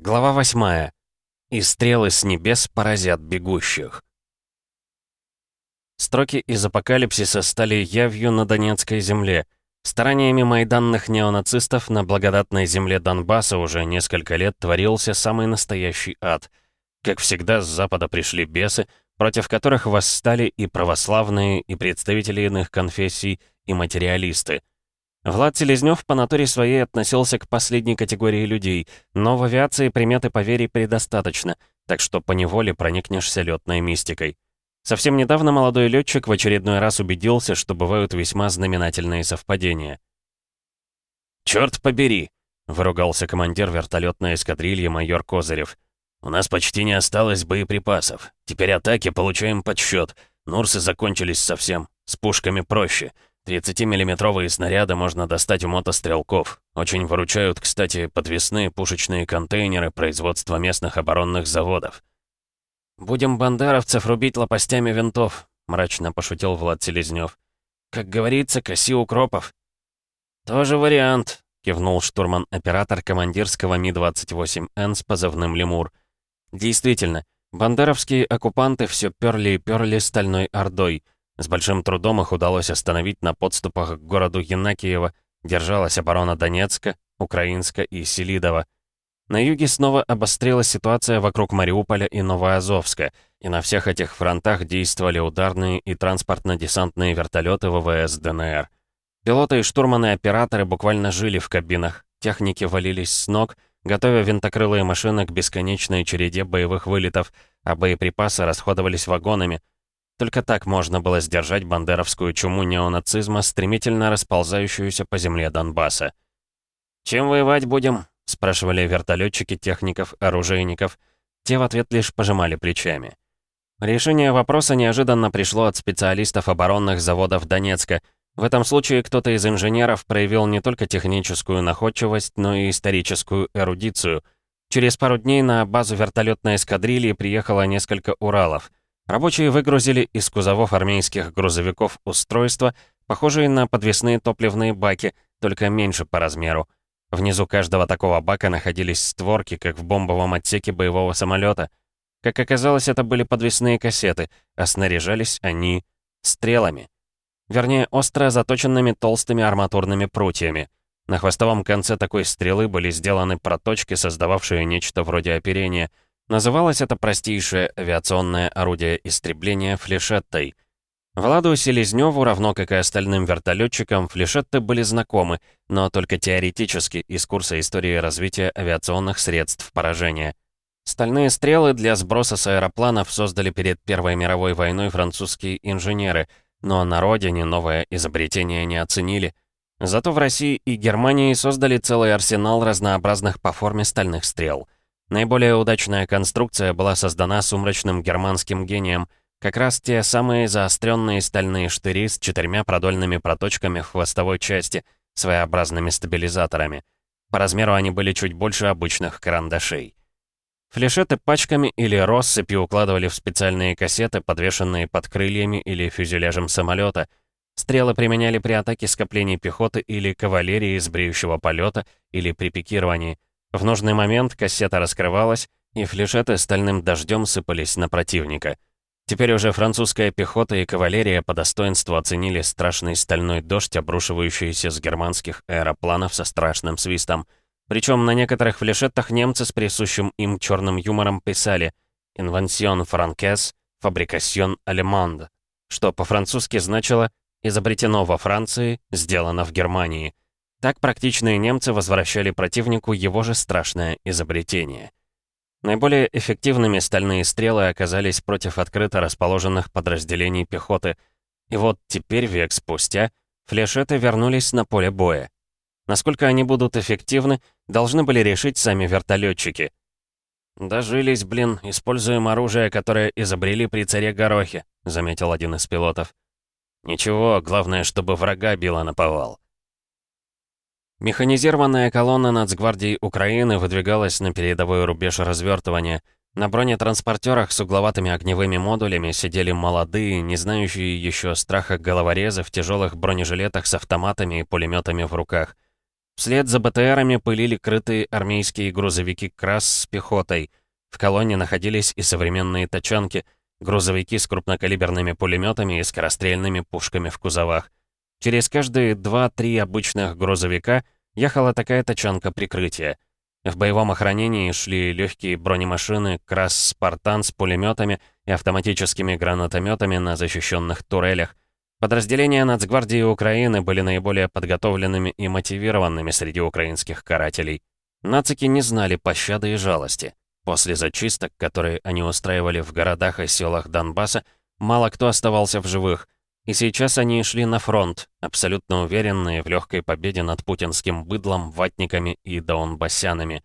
Глава 8. И стрелы с небес поразят бегущих. Строки из апокалипсиса стали явью на Донецкой земле. Стараниями майданных неонацистов на благодатной земле Донбасса уже несколько лет творился самый настоящий ад. Как всегда, с запада пришли бесы, против которых восстали и православные, и представители иных конфессий, и материалисты. Влад Селезнёв по натуре своей относился к последней категории людей, но в авиации приметы поверий предостаточно, так что поневоле проникнешься лётной мистикой. Совсем недавно молодой летчик в очередной раз убедился, что бывают весьма знаменательные совпадения. «Чёрт побери!» — выругался командир вертолетной эскадрильи майор Козырев. «У нас почти не осталось боеприпасов. Теперь атаки получаем подсчет. Нурсы закончились совсем. С пушками проще. 30-миллиметровые снаряды можно достать у мотострелков. Очень выручают, кстати, подвесные пушечные контейнеры производства местных оборонных заводов. «Будем бандеровцев рубить лопастями винтов», — мрачно пошутил Влад Селезнёв. «Как говорится, коси укропов». «Тоже вариант», — кивнул штурман-оператор командирского Ми-28Н с позывным «Лемур». «Действительно, бандеровские оккупанты все перли и перли стальной ордой — с большим трудом их удалось остановить на подступах к городу Янакиево, держалась оборона Донецка, Украинска и Селидова. На юге снова обострилась ситуация вокруг Мариуполя и Новоазовска, и на всех этих фронтах действовали ударные и транспортно-десантные вертолеты ВВС ДНР. Пилоты и штурманы-операторы буквально жили в кабинах, техники валились с ног, готовя винтокрылые машины к бесконечной череде боевых вылетов, а боеприпасы расходовались вагонами — только так можно было сдержать бандеровскую чуму неонацизма, стремительно расползающуюся по земле Донбасса. «Чем воевать будем?» — спрашивали вертолетчики, техников, оружейников. Те в ответ лишь пожимали плечами. Решение вопроса неожиданно пришло от специалистов оборонных заводов Донецка. В этом случае кто-то из инженеров проявил не только техническую находчивость, но и историческую эрудицию. Через пару дней на базу вертолетной эскадрильи приехало несколько Уралов — Рабочие выгрузили из кузовов армейских грузовиков устройства, похожие на подвесные топливные баки, только меньше по размеру. Внизу каждого такого бака находились створки, как в бомбовом отсеке боевого самолета. Как оказалось, это были подвесные кассеты, а снаряжались они стрелами. Вернее, остро заточенными толстыми арматурными прутьями. На хвостовом конце такой стрелы были сделаны проточки, создававшие нечто вроде оперения — Называлось это простейшее авиационное орудие истребления флешеттой. Владу Селезнёву, равно как и остальным вертолетчикам, флешетты были знакомы, но только теоретически из курса истории развития авиационных средств поражения. Стальные стрелы для сброса с аэропланов создали перед Первой мировой войной французские инженеры, но на родине новое изобретение не оценили. Зато в России и Германии создали целый арсенал разнообразных по форме стальных стрел — Наиболее удачная конструкция была создана сумрачным германским гением, как раз те самые заостренные стальные штыри с четырьмя продольными проточками в хвостовой части, своеобразными стабилизаторами. По размеру они были чуть больше обычных карандашей. Флешеты пачками или россыпью укладывали в специальные кассеты, подвешенные под крыльями или фюзеляжем самолета. Стрелы применяли при атаке скоплений пехоты или кавалерии из бреющего полета или при пикировании. В нужный момент кассета раскрывалась, и флешеты стальным дождем сыпались на противника. Теперь уже французская пехота и кавалерия по достоинству оценили страшный стальной дождь, обрушивающийся с германских аэропланов со страшным свистом. Причем на некоторых флешетах немцы с присущим им черным юмором писали «Инвенсион франкес, фабрикасьон алеманд», что по-французски значило «изобретено во Франции, сделано в Германии». Так практичные немцы возвращали противнику его же страшное изобретение. Наиболее эффективными стальные стрелы оказались против открыто расположенных подразделений пехоты. И вот теперь, век спустя, флешеты вернулись на поле боя. Насколько они будут эффективны, должны были решить сами вертолетчики. «Дожились, блин, используем оружие, которое изобрели при царе Горохе», — заметил один из пилотов. «Ничего, главное, чтобы врага било наповал». Механизированная колонна Нацгвардии Украины выдвигалась на передовой рубеж развертывания. На бронетранспортерах с угловатыми огневыми модулями сидели молодые, не знающие еще страха головорезы в тяжелых бронежилетах с автоматами и пулеметами в руках. Вслед за БТРами пылили крытые армейские грузовики «Крас» с пехотой. В колонне находились и современные тачанки, грузовики с крупнокалиберными пулеметами и скорострельными пушками в кузовах. Через каждые 2-3 обычных грузовика ехала такая тачанка прикрытия. В боевом охранении шли легкие бронемашины «Крас Спартан» с пулеметами и автоматическими гранатометами на защищенных турелях. Подразделения Нацгвардии Украины были наиболее подготовленными и мотивированными среди украинских карателей. Нацики не знали пощады и жалости. После зачисток, которые они устраивали в городах и селах Донбасса, мало кто оставался в живых. И сейчас они шли на фронт, абсолютно уверенные в легкой победе над путинским быдлом, ватниками и донбассянами.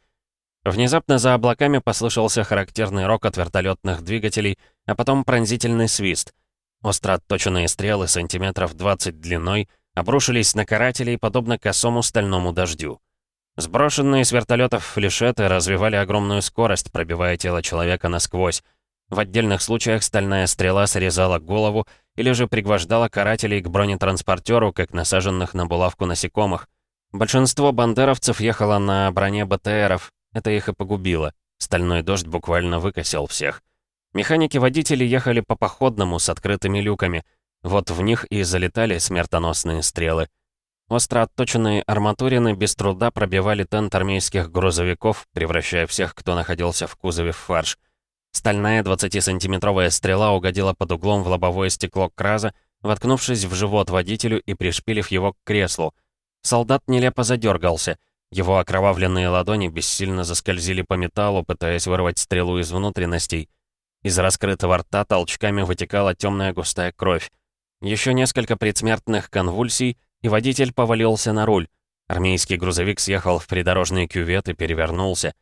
Внезапно за облаками послышался характерный рок от вертолетных двигателей, а потом пронзительный свист — Остро отточенные стрелы сантиметров 20 длиной обрушились на карателей, подобно косому стальному дождю. Сброшенные с вертолетов флешеты развивали огромную скорость, пробивая тело человека насквозь. В отдельных случаях стальная стрела срезала голову или же пригвождала карателей к бронетранспортеру, как насаженных на булавку насекомых. Большинство бандеровцев ехало на броне БТРов. Это их и погубило. Стальной дождь буквально выкосил всех. Механики-водители ехали по походному с открытыми люками. Вот в них и залетали смертоносные стрелы. Остро отточенные арматурины без труда пробивали тент армейских грузовиков, превращая всех, кто находился в кузове, в фарш. Стальная 20-сантиметровая стрела угодила под углом в лобовое стекло Краза, воткнувшись в живот водителю и пришпилив его к креслу. Солдат нелепо задергался. Его окровавленные ладони бессильно заскользили по металлу, пытаясь вырвать стрелу из внутренностей — из раскрытого рта толчками вытекала темная густая кровь. Еще несколько предсмертных конвульсий, и водитель повалился на руль. Армейский грузовик съехал в придорожный кювет и перевернулся.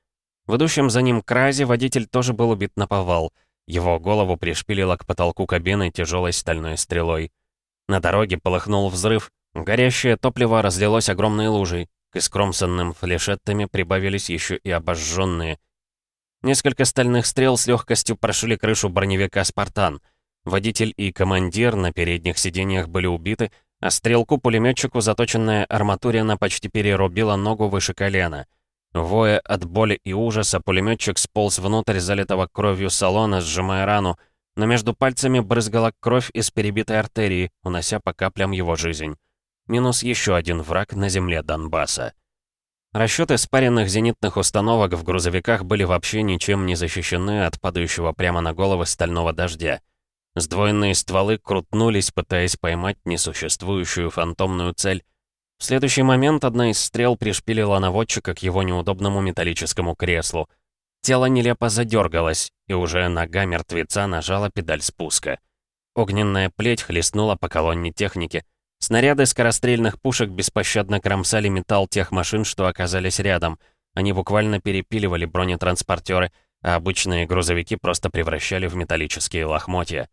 В идущем за ним кразе водитель тоже был убит на повал. Его голову пришпилило к потолку кабины тяжелой стальной стрелой. На дороге полыхнул взрыв. Горящее топливо разлилось огромной лужей. К искромсанным флешеттами прибавились еще и обожженные — Несколько стальных стрел с легкостью прошили крышу броневика «Спартан». Водитель и командир на передних сиденьях были убиты, а стрелку-пулеметчику заточенная арматурина почти перерубила ногу выше колена. Воя от боли и ужаса, пулеметчик сполз внутрь залитого кровью салона, сжимая рану, но между пальцами брызгала кровь из перебитой артерии, унося по каплям его жизнь. Минус еще один враг на земле Донбасса. Расчеты спаренных зенитных установок в грузовиках были вообще ничем не защищены от падающего прямо на головы стального дождя. Сдвоенные стволы крутнулись, пытаясь поймать несуществующую фантомную цель. В следующий момент одна из стрел пришпилила наводчика к его неудобному металлическому креслу. Тело нелепо задергалось, и уже нога мертвеца нажала педаль спуска. Огненная плеть хлестнула по колонне техники — Снаряды скорострельных пушек беспощадно кромсали металл тех машин, что оказались рядом. Они буквально перепиливали бронетранспортеры, а обычные грузовики просто превращали в металлические лохмотья.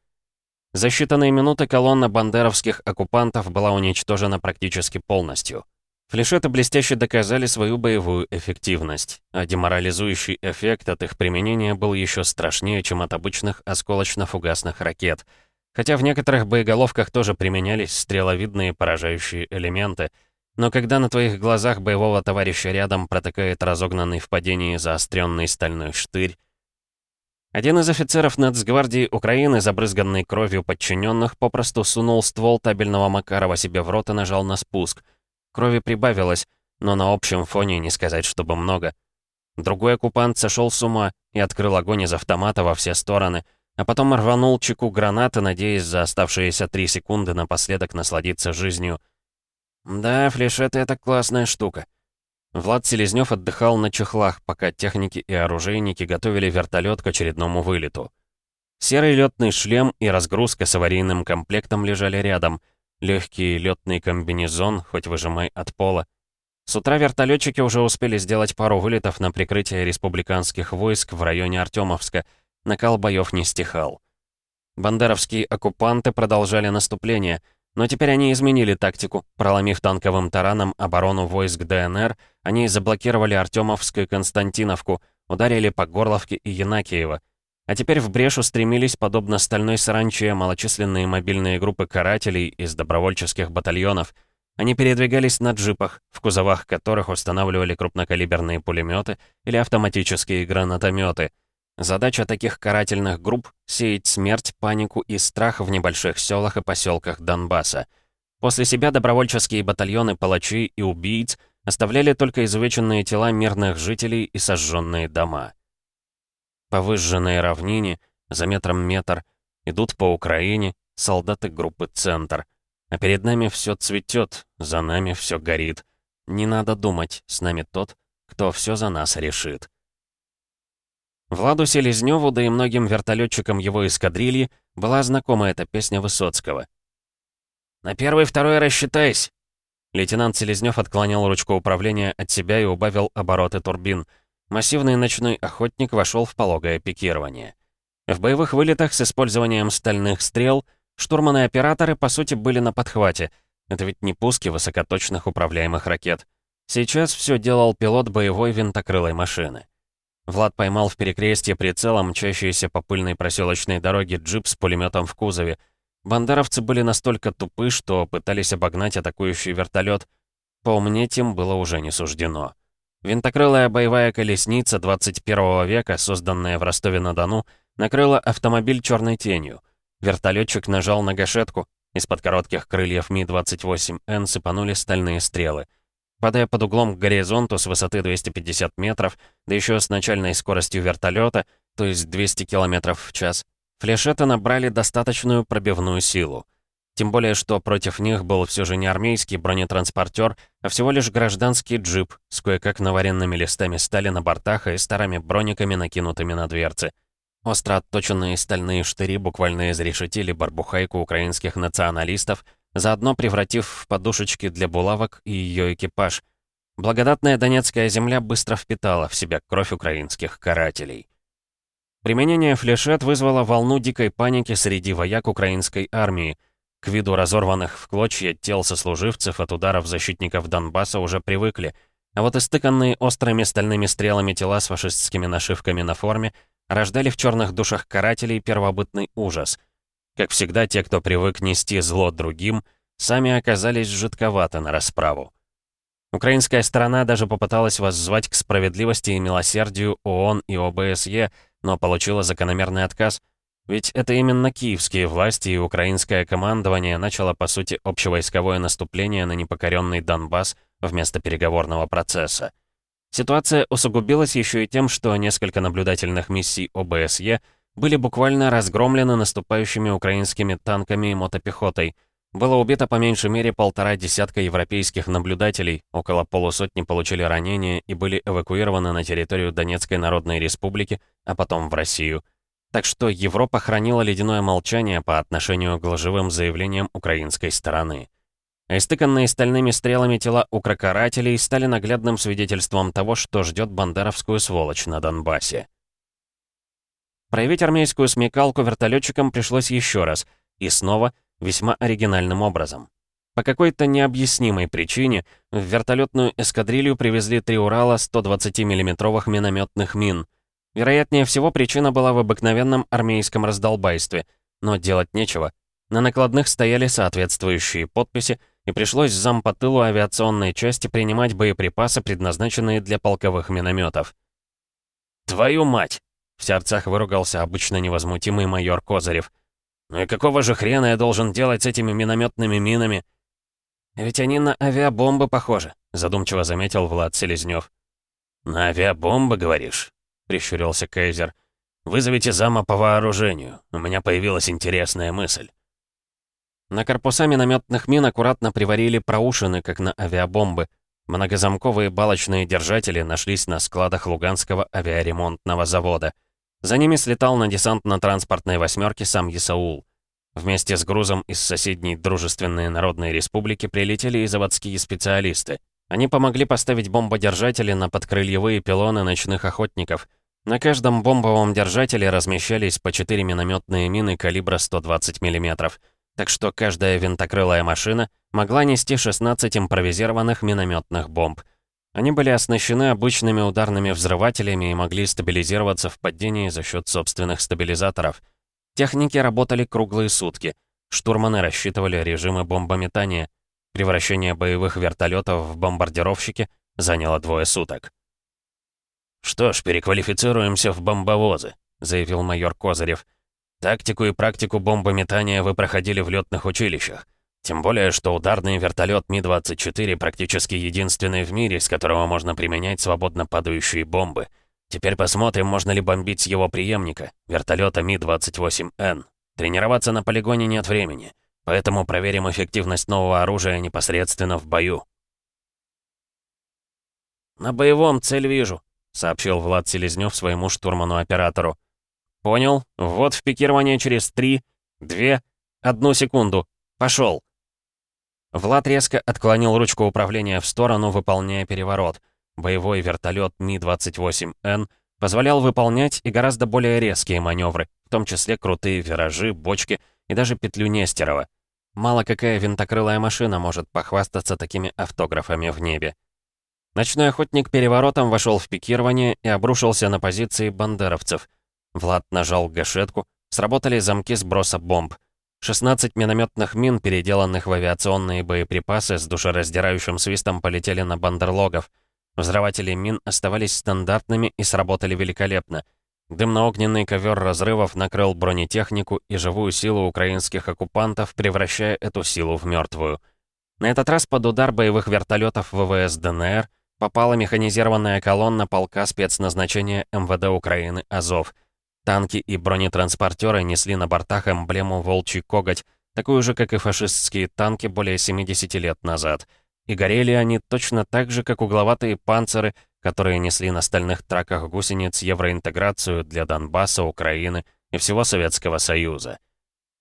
За считанные минуты колонна бандеровских оккупантов была уничтожена практически полностью. Флешеты блестяще доказали свою боевую эффективность, а деморализующий эффект от их применения был еще страшнее, чем от обычных осколочно-фугасных ракет — Хотя в некоторых боеголовках тоже применялись стреловидные поражающие элементы. Но когда на твоих глазах боевого товарища рядом протыкает разогнанный в падении заостренный стальной штырь, один из офицеров Нацгвардии Украины, забрызганный кровью подчиненных, попросту сунул ствол табельного Макарова себе в рот и нажал на спуск. Крови прибавилось, но на общем фоне не сказать, чтобы много. Другой оккупант сошел с ума и открыл огонь из автомата во все стороны — а потом рванул чеку гранаты, надеясь за оставшиеся три секунды напоследок насладиться жизнью. Да, флешеты — это классная штука. Влад Селезнёв отдыхал на чехлах, пока техники и оружейники готовили вертолет к очередному вылету. Серый летный шлем и разгрузка с аварийным комплектом лежали рядом. Легкий летный комбинезон, хоть выжимай от пола. С утра вертолетчики уже успели сделать пару вылетов на прикрытие республиканских войск в районе Артемовска — Накал боев не стихал. Бандеровские оккупанты продолжали наступление, но теперь они изменили тактику. Проломив танковым тараном оборону войск ДНР, они заблокировали Артемовскую Константиновку, ударили по Горловке и Янакиево. А теперь в брешь устремились, подобно стальной саранче, малочисленные мобильные группы карателей из добровольческих батальонов. Они передвигались на джипах, в кузовах которых устанавливали крупнокалиберные пулеметы или автоматические гранатометы. Задача таких карательных групп — сеять смерть, панику и страх в небольших селах и поселках Донбасса. После себя добровольческие батальоны палачей и убийц оставляли только изувеченные тела мирных жителей и сожженные дома. По выжженной равнине, за метром метр, идут по Украине солдаты группы «Центр». А перед нами все цветет, за нами все горит. Не надо думать, с нами тот, кто все за нас решит. Владу Селезневу, да и многим вертолетчикам его эскадрильи, была знакома эта песня Высоцкого. «На первый-второй рассчитайся!» Лейтенант Селезнев отклонял ручку управления от себя и убавил обороты турбин. Массивный ночной охотник вошел в пологое пикирование. В боевых вылетах с использованием стальных стрел — Штурманы и операторы, по сути, были на подхвате. Это ведь не пуски высокоточных управляемых ракет. Сейчас все делал пилот боевой винтокрылой машины. Влад поймал в перекрестье прицелом мчащийся по пыльной проселочной дороге джип с пулеметом в кузове. Бандеровцы были настолько тупы, что пытались обогнать атакующий вертолет. Поумнеть им было уже не суждено. Винтокрылая боевая колесница 21 века, созданная в Ростове-на-Дону, накрыла автомобиль черной тенью. Вертолетчик нажал на гашетку. Из-под коротких крыльев Ми-28Н сыпанули стальные стрелы. Падая под углом к горизонту с высоты 250 метров, да еще с начальной скоростью вертолета, то есть 200 км в час, флешеты набрали достаточную пробивную силу. Тем более, что против них был все же не армейский бронетранспортер, а всего лишь гражданский джип с кое-как наваренными листами стали на бортах и старыми брониками, накинутыми на дверцы. Остро отточенные стальные штыри буквально изрешетили барбухайку украинских националистов, заодно превратив в подушечки для булавок и ее экипаж. Благодатная Донецкая земля быстро впитала в себя кровь украинских карателей. Применение флешет вызвало волну дикой паники среди вояк украинской армии. К виду разорванных в клочья тел сослуживцев от ударов защитников Донбасса уже привыкли, а вот истыканные острыми стальными стрелами тела с фашистскими нашивками на форме рождали в черных душах карателей первобытный ужас. Как всегда, те, кто привык нести зло другим, сами оказались жидковаты на расправу. Украинская сторона даже попыталась воззвать к справедливости и милосердию ООН и ОБСЕ, но получила закономерный отказ. Ведь это именно киевские власти и украинское командование начало, по сути, общевойсковое наступление на непокоренный Донбасс вместо переговорного процесса. Ситуация усугубилась еще и тем, что несколько наблюдательных миссий ОБСЕ были буквально разгромлены наступающими украинскими танками и мотопехотой. Было убито по меньшей мере полтора десятка европейских наблюдателей, около полусотни получили ранения и были эвакуированы на территорию Донецкой Народной Республики, а потом в Россию. Так что Европа хранила ледяное молчание по отношению к лживым заявлениям украинской стороны а истыканные стальными стрелами тела укрокарателей стали наглядным свидетельством того, что ждет бандеровскую сволочь на Донбассе. Проявить армейскую смекалку вертолетчикам пришлось еще раз, и снова весьма оригинальным образом. По какой-то необъяснимой причине в вертолетную эскадрилью привезли три Урала 120 миллиметровых минометных мин. Вероятнее всего, причина была в обыкновенном армейском раздолбайстве, но делать нечего. На накладных стояли соответствующие подписи, и пришлось зам по авиационной части принимать боеприпасы, предназначенные для полковых минометов. «Твою мать!» — в сердцах выругался обычно невозмутимый майор Козырев. «Ну и какого же хрена я должен делать с этими минометными минами?» «Ведь они на авиабомбы похожи», — задумчиво заметил Влад Селезнёв. «На авиабомбы, говоришь?» — прищурился Кейзер. «Вызовите зама по вооружению. У меня появилась интересная мысль». На корпуса минометных мин аккуратно приварили проушины, как на авиабомбы. Многозамковые балочные держатели нашлись на складах Луганского авиаремонтного завода. За ними слетал на десантно-транспортной восьмерке сам Исаул. Вместе с грузом из соседней Дружественной Народной Республики прилетели и заводские специалисты. Они помогли поставить бомбодержатели на подкрыльевые пилоны ночных охотников. На каждом бомбовом держателе размещались по 4 минометные мины калибра 120 мм так что каждая винтокрылая машина могла нести 16 импровизированных минометных бомб. Они были оснащены обычными ударными взрывателями и могли стабилизироваться в падении за счет собственных стабилизаторов. Техники работали круглые сутки. Штурманы рассчитывали режимы бомбометания. Превращение боевых вертолетов в бомбардировщики заняло двое суток. «Что ж, переквалифицируемся в бомбовозы», — заявил майор Козырев. «Тактику и практику бомбометания вы проходили в летных училищах. Тем более, что ударный вертолет Ми-24 практически единственный в мире, с которого можно применять свободно падающие бомбы. Теперь посмотрим, можно ли бомбить с его преемника, вертолета Ми-28Н. Тренироваться на полигоне нет времени, поэтому проверим эффективность нового оружия непосредственно в бою. «На боевом цель вижу», — сообщил Влад Селезнёв своему штурману-оператору. «Понял. Вот в пикирование через три, две, одну секунду. Пошел. Влад резко отклонил ручку управления в сторону, выполняя переворот. Боевой вертолет Ми-28Н позволял выполнять и гораздо более резкие маневры, в том числе крутые виражи, бочки и даже петлю Нестерова. Мало какая винтокрылая машина может похвастаться такими автографами в небе. Ночной охотник переворотом вошел в пикирование и обрушился на позиции бандеровцев. Влад нажал гашетку, сработали замки сброса бомб — 16 минометных мин, переделанных в авиационные боеприпасы, с душераздирающим свистом полетели на бандерлогов. Взрыватели мин оставались стандартными и сработали великолепно. Дымно-огненный ковер разрывов накрыл бронетехнику и живую силу украинских оккупантов, превращая эту силу в мертвую. На этот раз под удар боевых вертолетов ВВС ДНР попала механизированная колонна полка спецназначения МВД Украины «Азов», Танки и бронетранспортеры несли на бортах эмблему «Волчий коготь», такую же, как и фашистские танки более 70 лет назад. И горели они точно так же, как угловатые панциры, которые несли на стальных траках гусениц евроинтеграцию для Донбасса, Украины и всего Советского Союза.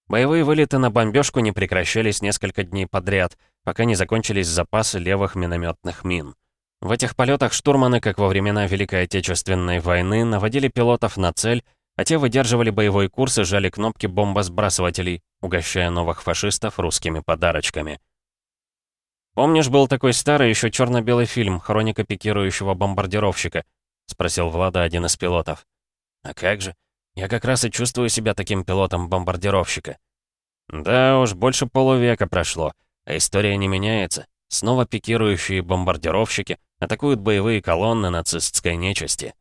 Боевые вылеты на бомбежку не прекращались несколько дней подряд, пока не закончились запасы левых минометных мин. В этих полетах штурманы, как во времена Великой Отечественной войны, наводили пилотов на цель а те выдерживали боевой курс и жали кнопки бомбосбрасывателей, угощая новых фашистов русскими подарочками. «Помнишь, был такой старый, еще черно белый фильм «Хроника пикирующего бомбардировщика»?» — спросил Влада один из пилотов. «А как же? Я как раз и чувствую себя таким пилотом бомбардировщика». «Да уж, больше полувека прошло, а история не меняется. Снова пикирующие бомбардировщики атакуют боевые колонны нацистской нечисти».